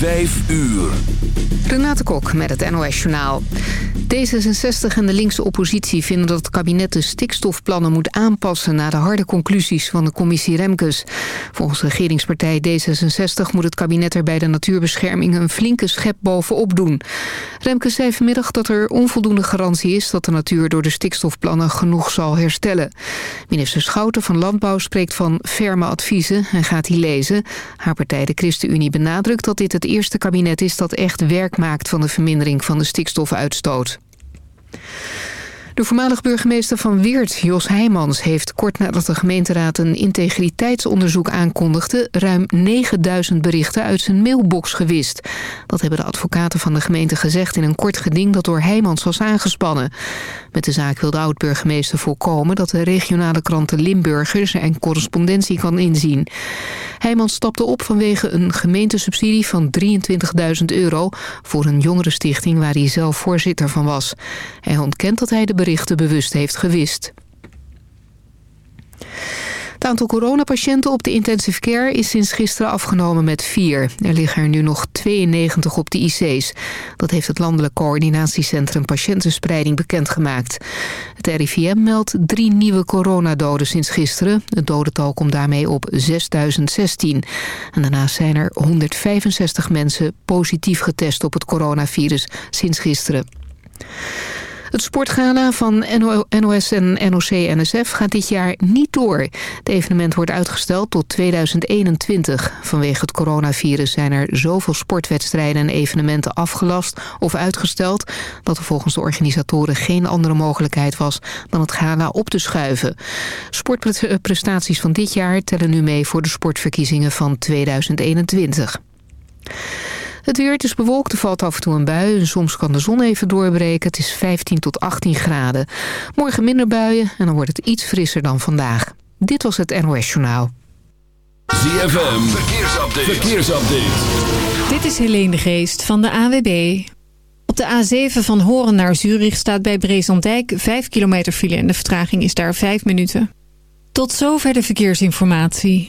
Vijf uur. Renate Kok met het NOS Journaal. D66 en de linkse oppositie vinden dat het kabinet de stikstofplannen moet aanpassen... naar de harde conclusies van de commissie Remkes. Volgens regeringspartij D66 moet het kabinet er bij de natuurbescherming... een flinke schep bovenop doen. Remkes zei vanmiddag dat er onvoldoende garantie is... dat de natuur door de stikstofplannen genoeg zal herstellen. Minister Schouten van Landbouw spreekt van ferme adviezen en gaat die lezen. Haar partij, de ChristenUnie, benadrukt dat dit het eerste kabinet is... dat echt werk maakt van de vermindering van de stikstofuitstoot. De voormalig burgemeester van Weert, Jos Heijmans... heeft kort nadat de gemeenteraad een integriteitsonderzoek aankondigde... ruim 9000 berichten uit zijn mailbox gewist. Dat hebben de advocaten van de gemeente gezegd... in een kort geding dat door Heijmans was aangespannen. Met de zaak wil de oud-burgemeester voorkomen... dat de regionale kranten Limburgers en correspondentie kan inzien. Heijmans stapte op vanwege een gemeentesubsidie van 23.000 euro... voor een jongerenstichting waar hij zelf voorzitter van was. Hij ontkent dat hij de berichten bewust heeft gewist. Het aantal coronapatiënten op de intensive care is sinds gisteren afgenomen met vier. Er liggen er nu nog 92 op de IC's. Dat heeft het Landelijk Coördinatiecentrum Patiëntenspreiding bekendgemaakt. Het RIVM meldt drie nieuwe coronadoden sinds gisteren. Het dodental komt daarmee op 6016. En daarnaast zijn er 165 mensen positief getest op het coronavirus sinds gisteren. Het sportgala van NOS en NOC-NSF gaat dit jaar niet door. Het evenement wordt uitgesteld tot 2021. Vanwege het coronavirus zijn er zoveel sportwedstrijden en evenementen afgelast of uitgesteld... dat er volgens de organisatoren geen andere mogelijkheid was dan het gala op te schuiven. Sportprestaties van dit jaar tellen nu mee voor de sportverkiezingen van 2021. Het weer, het is bewolkt, er valt af en toe een bui. En soms kan de zon even doorbreken. Het is 15 tot 18 graden. Morgen minder buien en dan wordt het iets frisser dan vandaag. Dit was het NOS Journaal. ZFM, verkeersupdate. verkeersupdate. Dit is Helene de Geest van de AWB. Op de A7 van Horen naar Zurich staat bij Brezandijk 5 kilometer file... en de vertraging is daar 5 minuten. Tot zover de verkeersinformatie.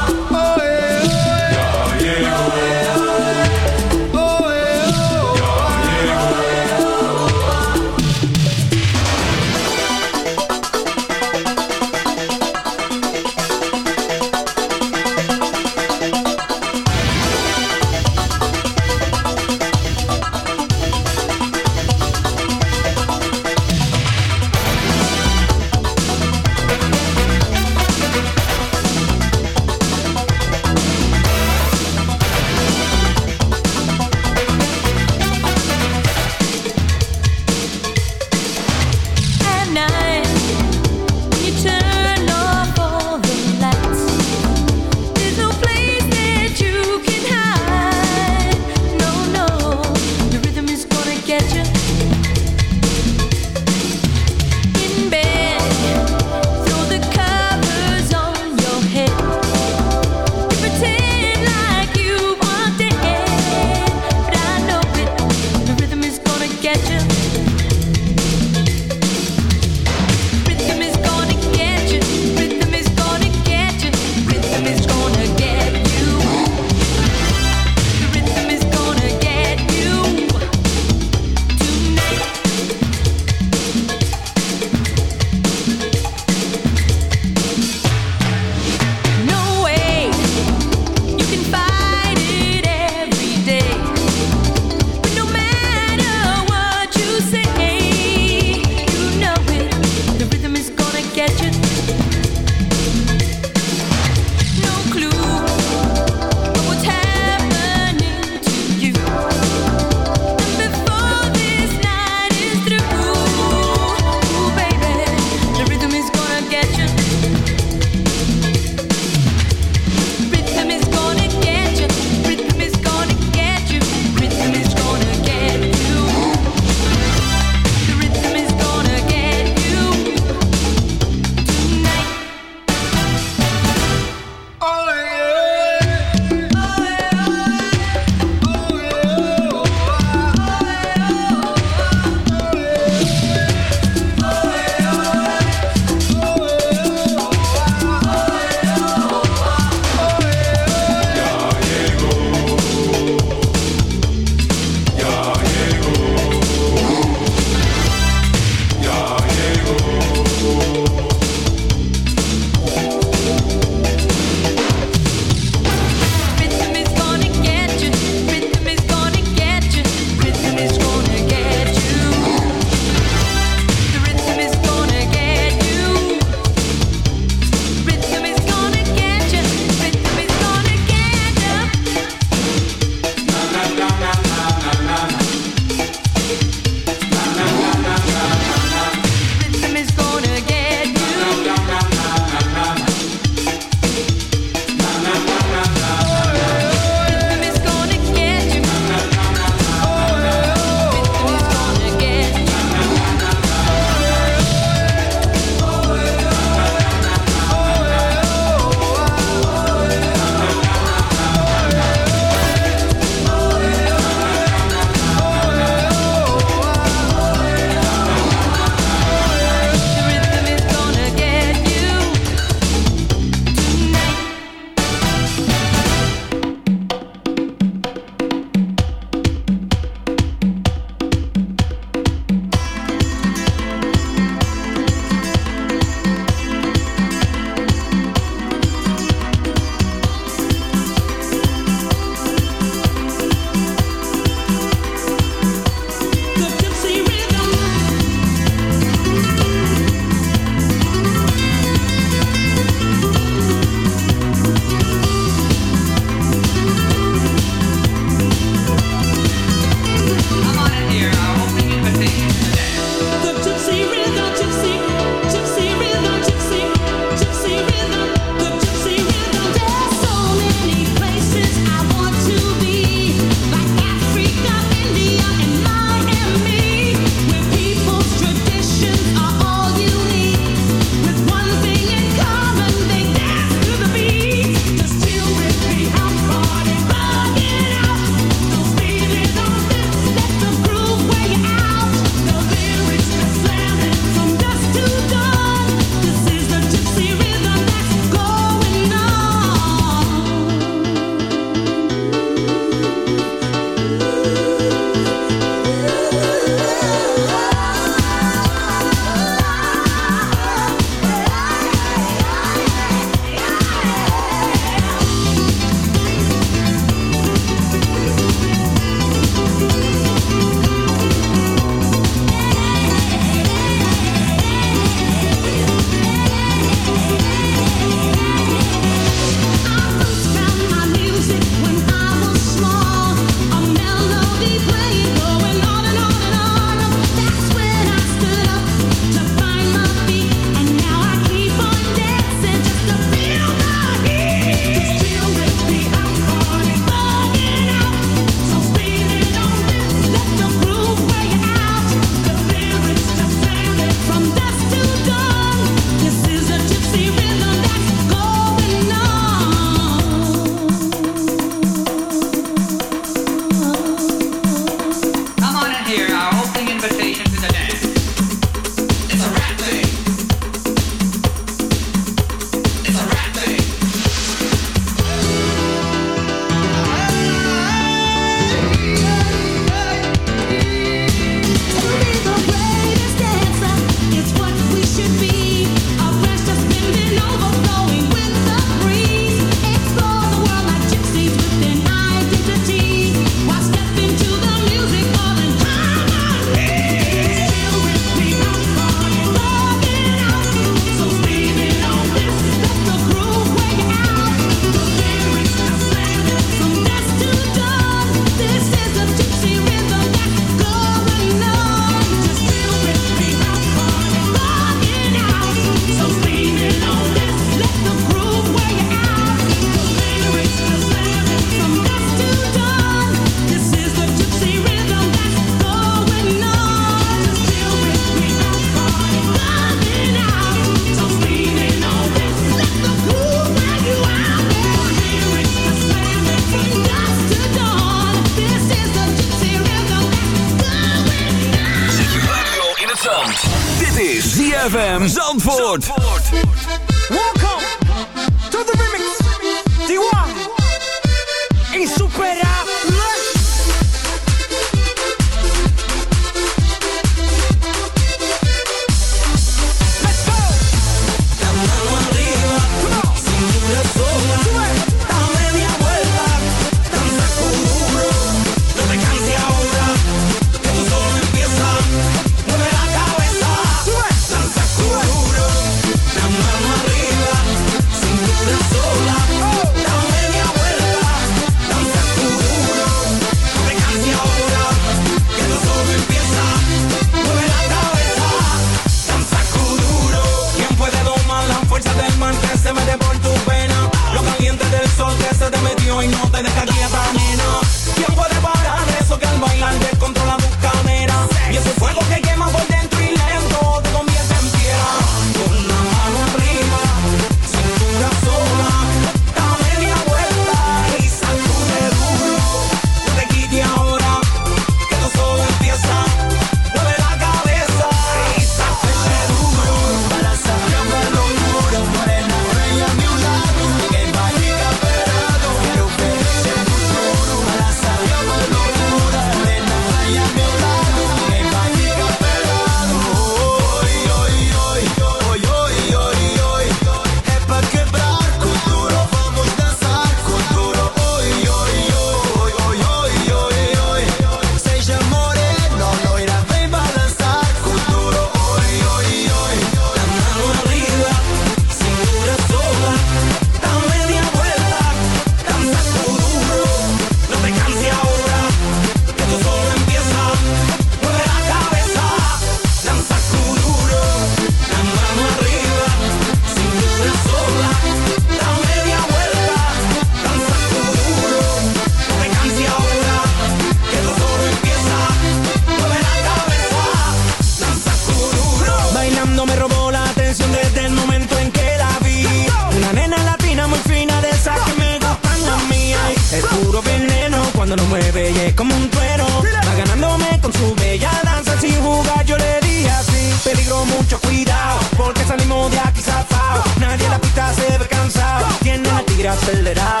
un trueno. Va ganándome con su bella danza. Sin jugar yo le di así. Peligro, mucho cuidado. Porque salimos de aquí zafado. Nadie en la pista se ve cansado. Tiene la tira acelerado.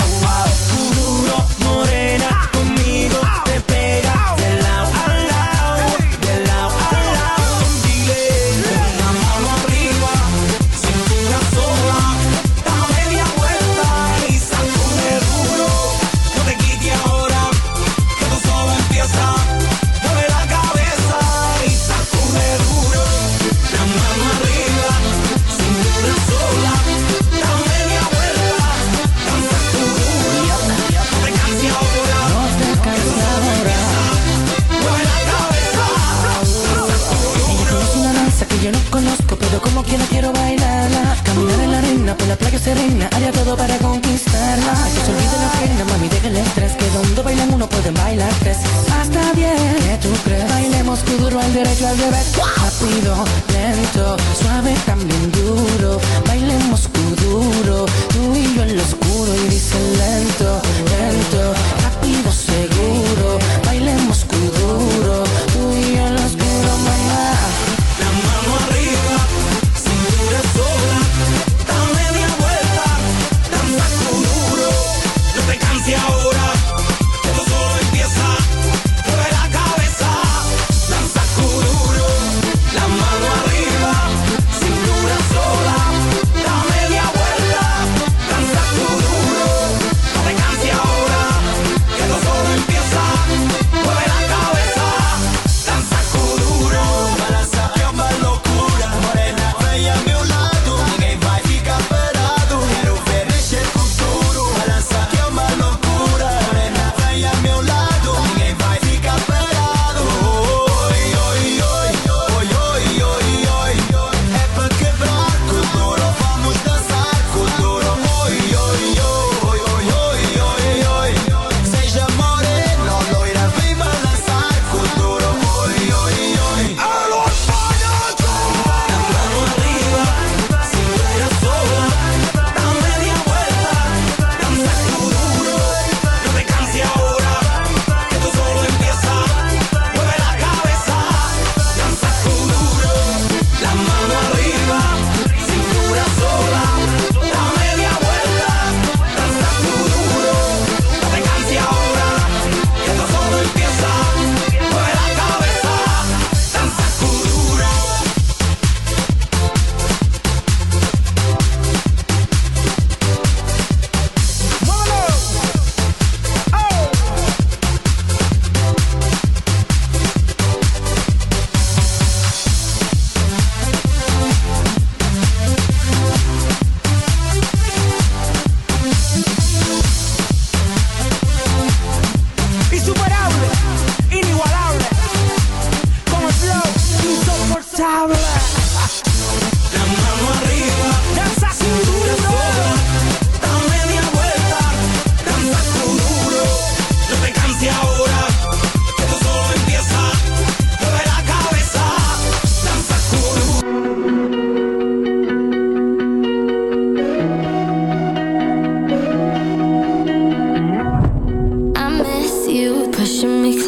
hace reina, haría todo para conquistarla. Que se olvide la pena, mami, deja el estrés. Que donde bailan uno pueden bailar tres. Hasta bien, ¿qué tú crees? Bailemos tu duro al derecho al revés. Rápido, lento, suave, también duro. Bailemos tu duro, tú y yo en los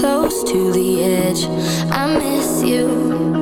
close to the edge. I miss you.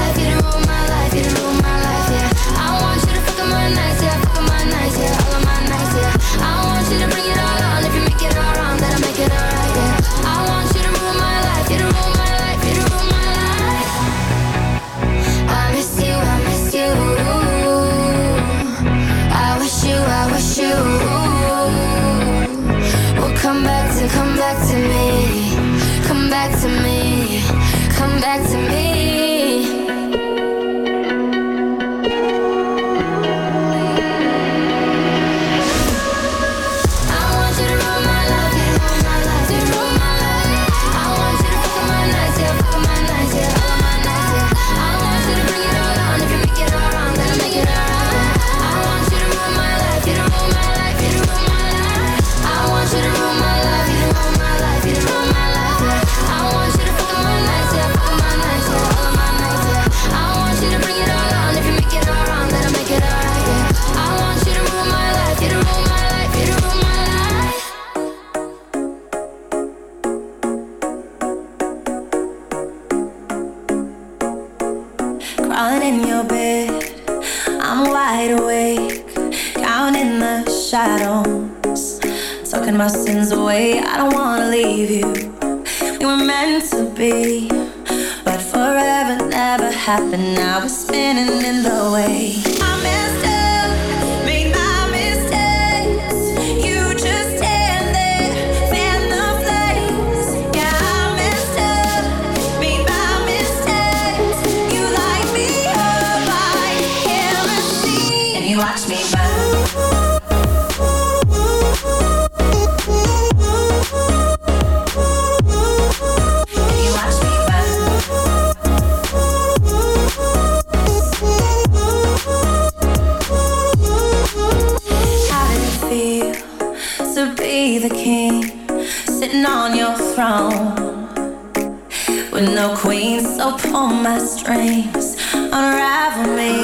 with no queens so pull my strings. Unravel me.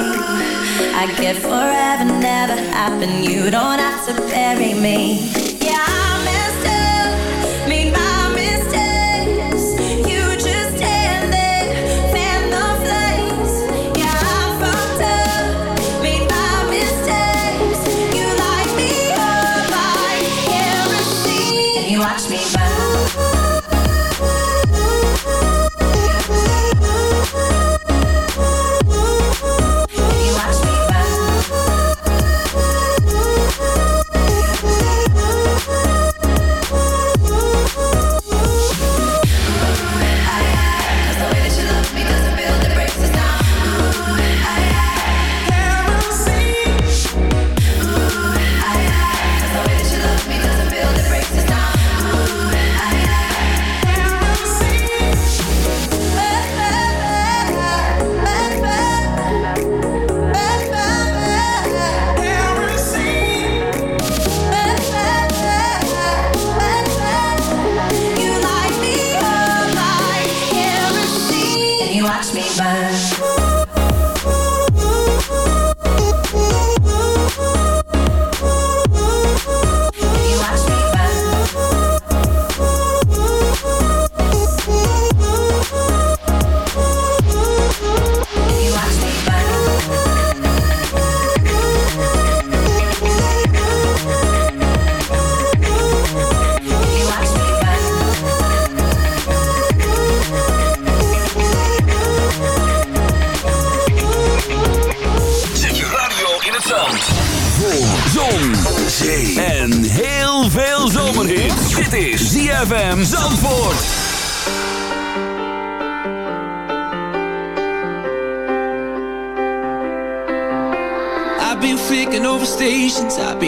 I get forever never happen. you don't have to bury me.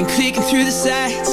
Been clicking through the sites,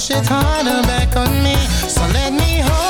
Shit it harder back on me. So let me hold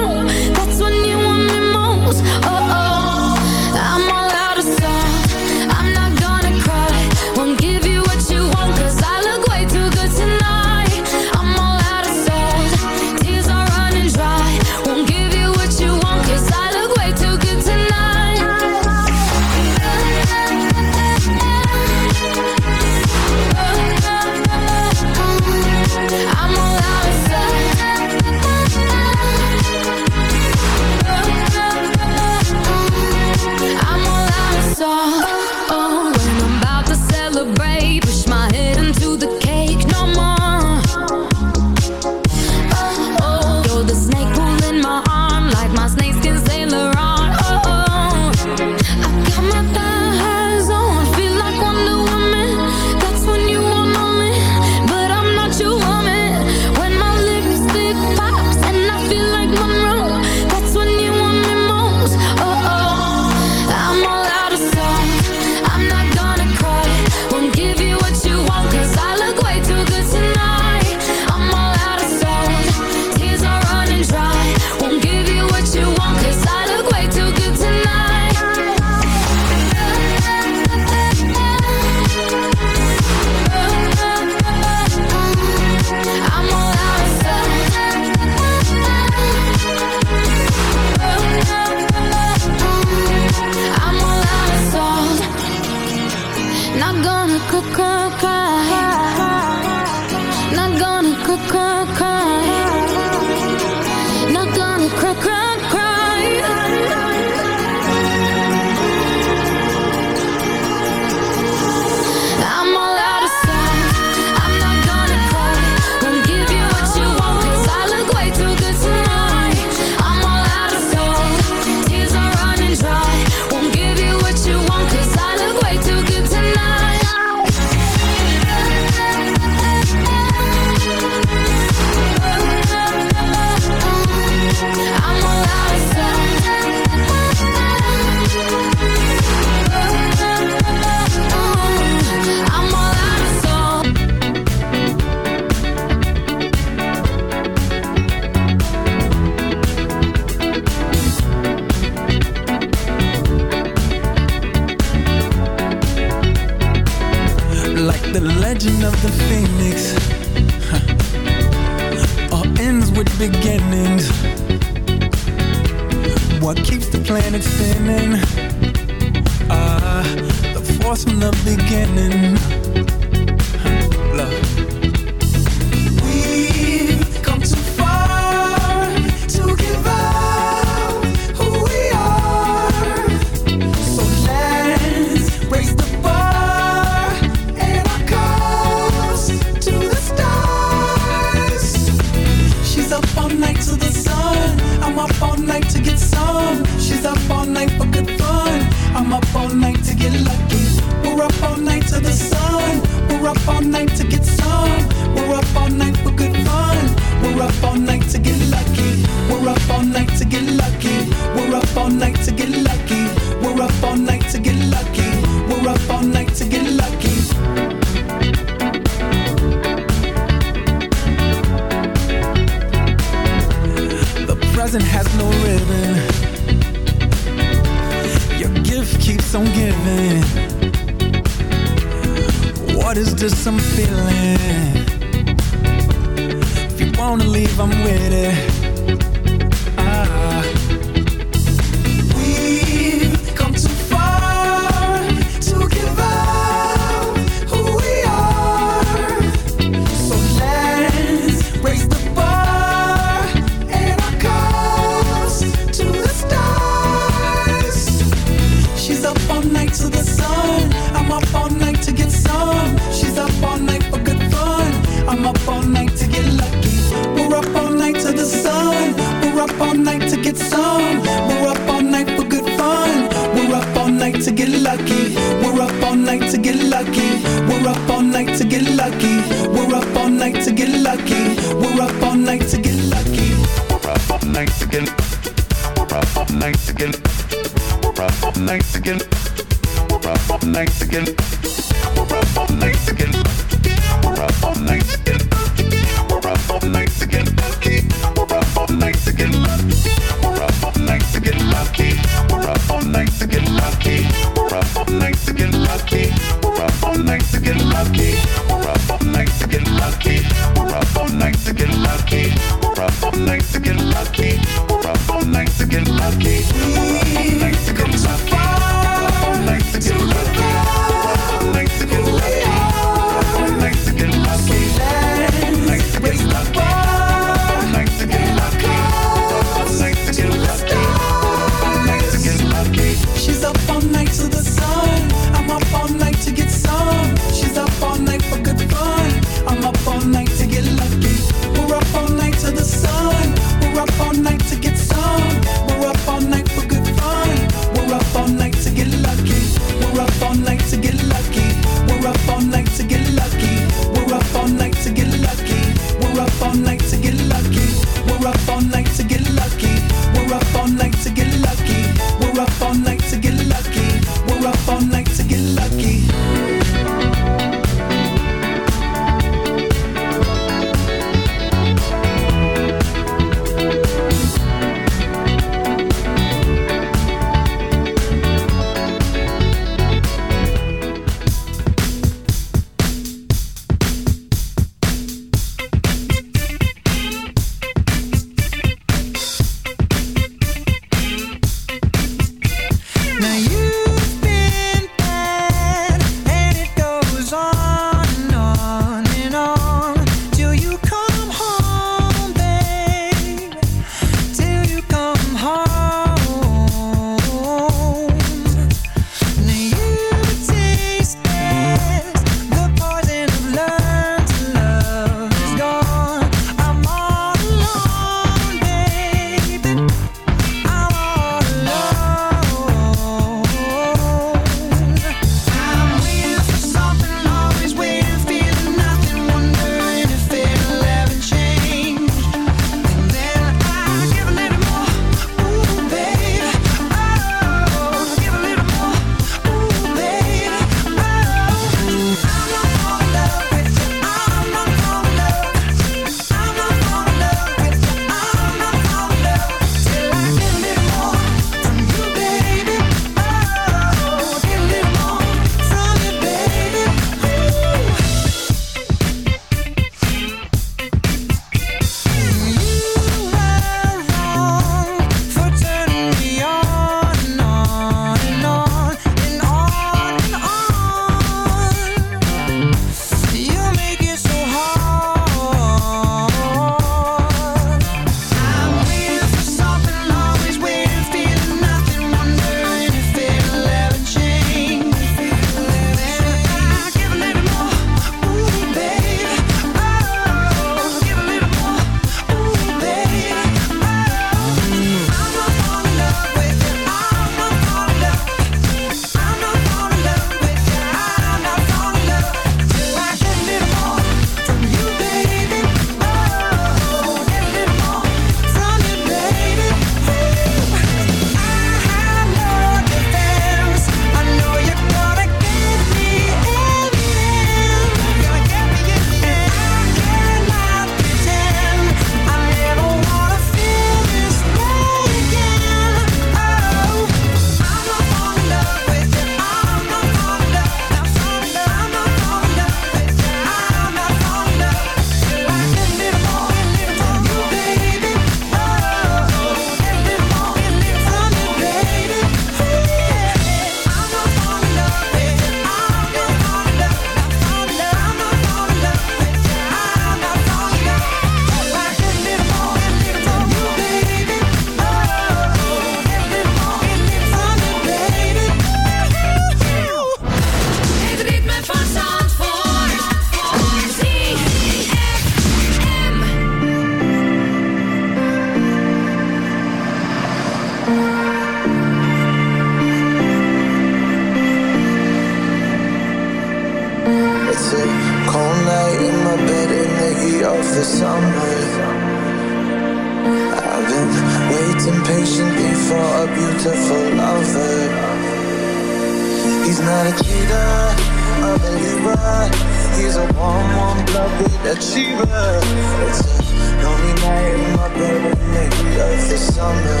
believer. He's a warm, warm blooded achiever. It's a lonely night in my bed, maybe of the summer.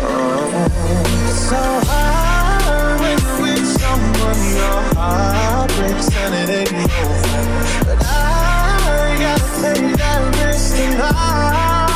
Oh, it's so hard when you're with someone your heart breaks and it ain't over. But I gotta take that risk tonight.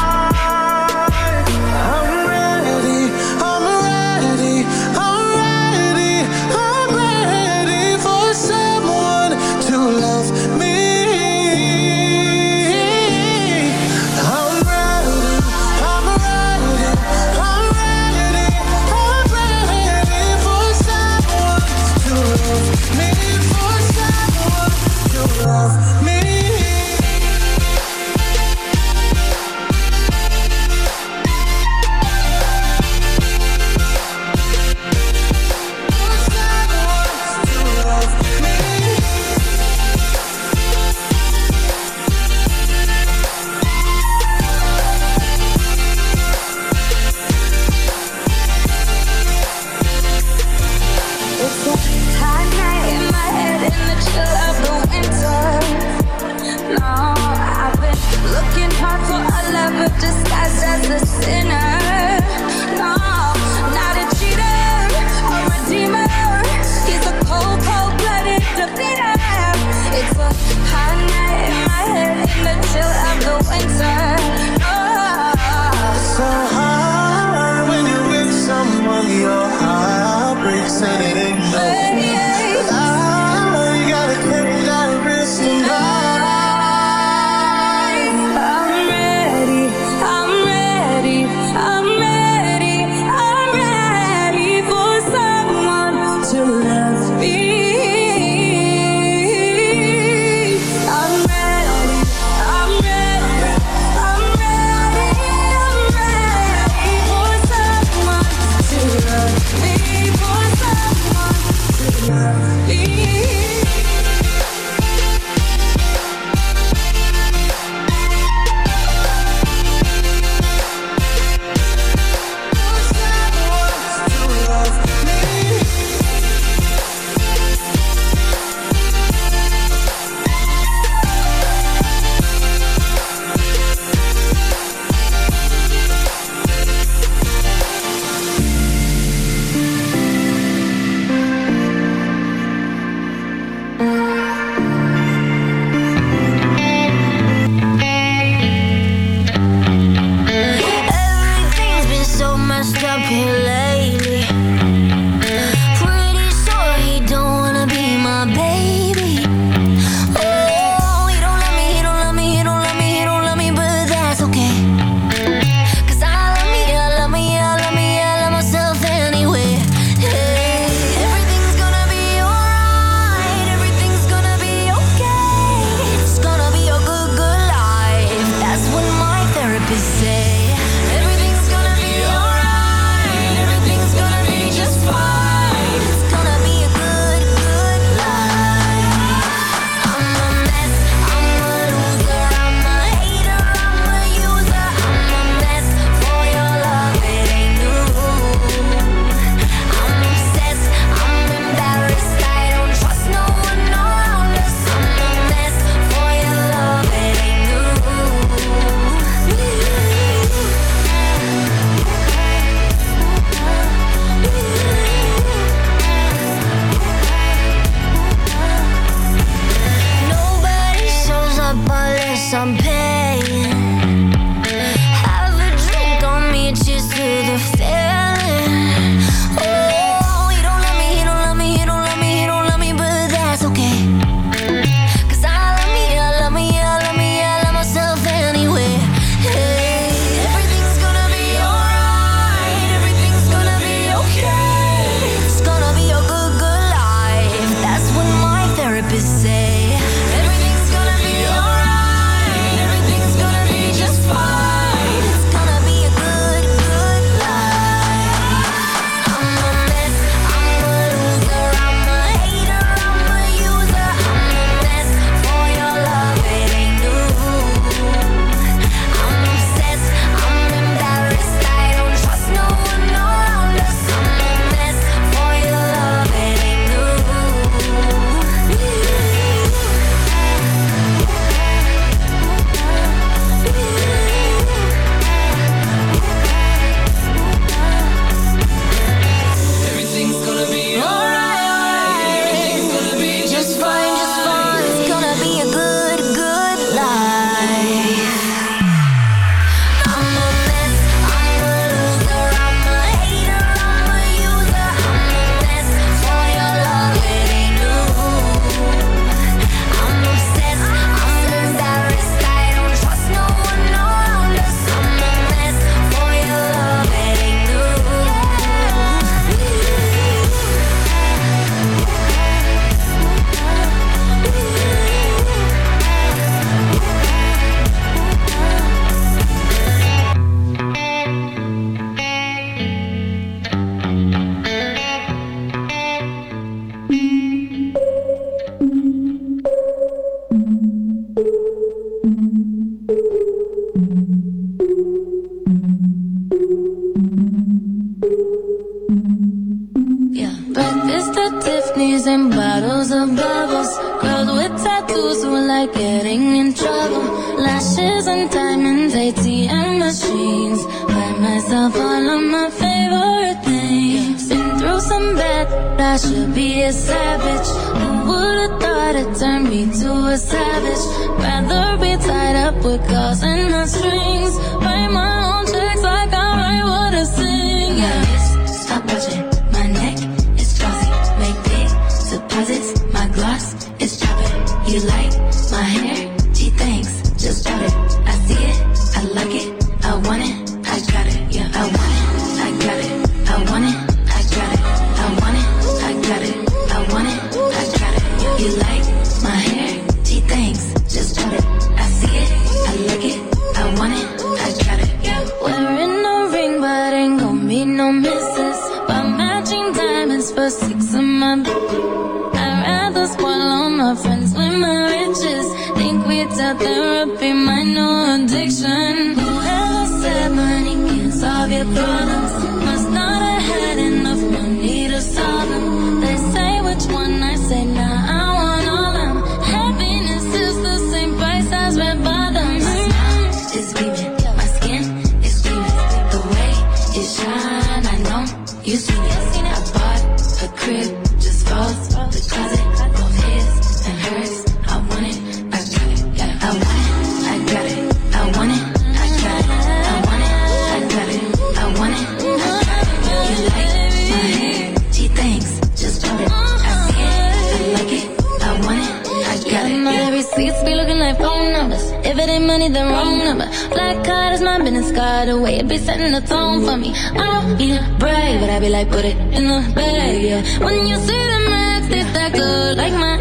put it in the bag, yeah. When you see the max, it's that good. like my,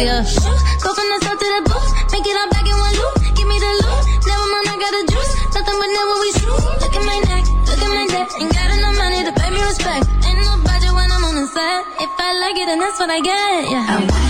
yeah. Go from the south to the booth, make it all back in one loop. Give me the loot, never mind, I got the juice. Nothing but never we shoot. Look at my neck, look at my neck. Ain't got enough money to pay me respect. Ain't no budget when I'm on the set. If I like it, then that's what I get, yeah.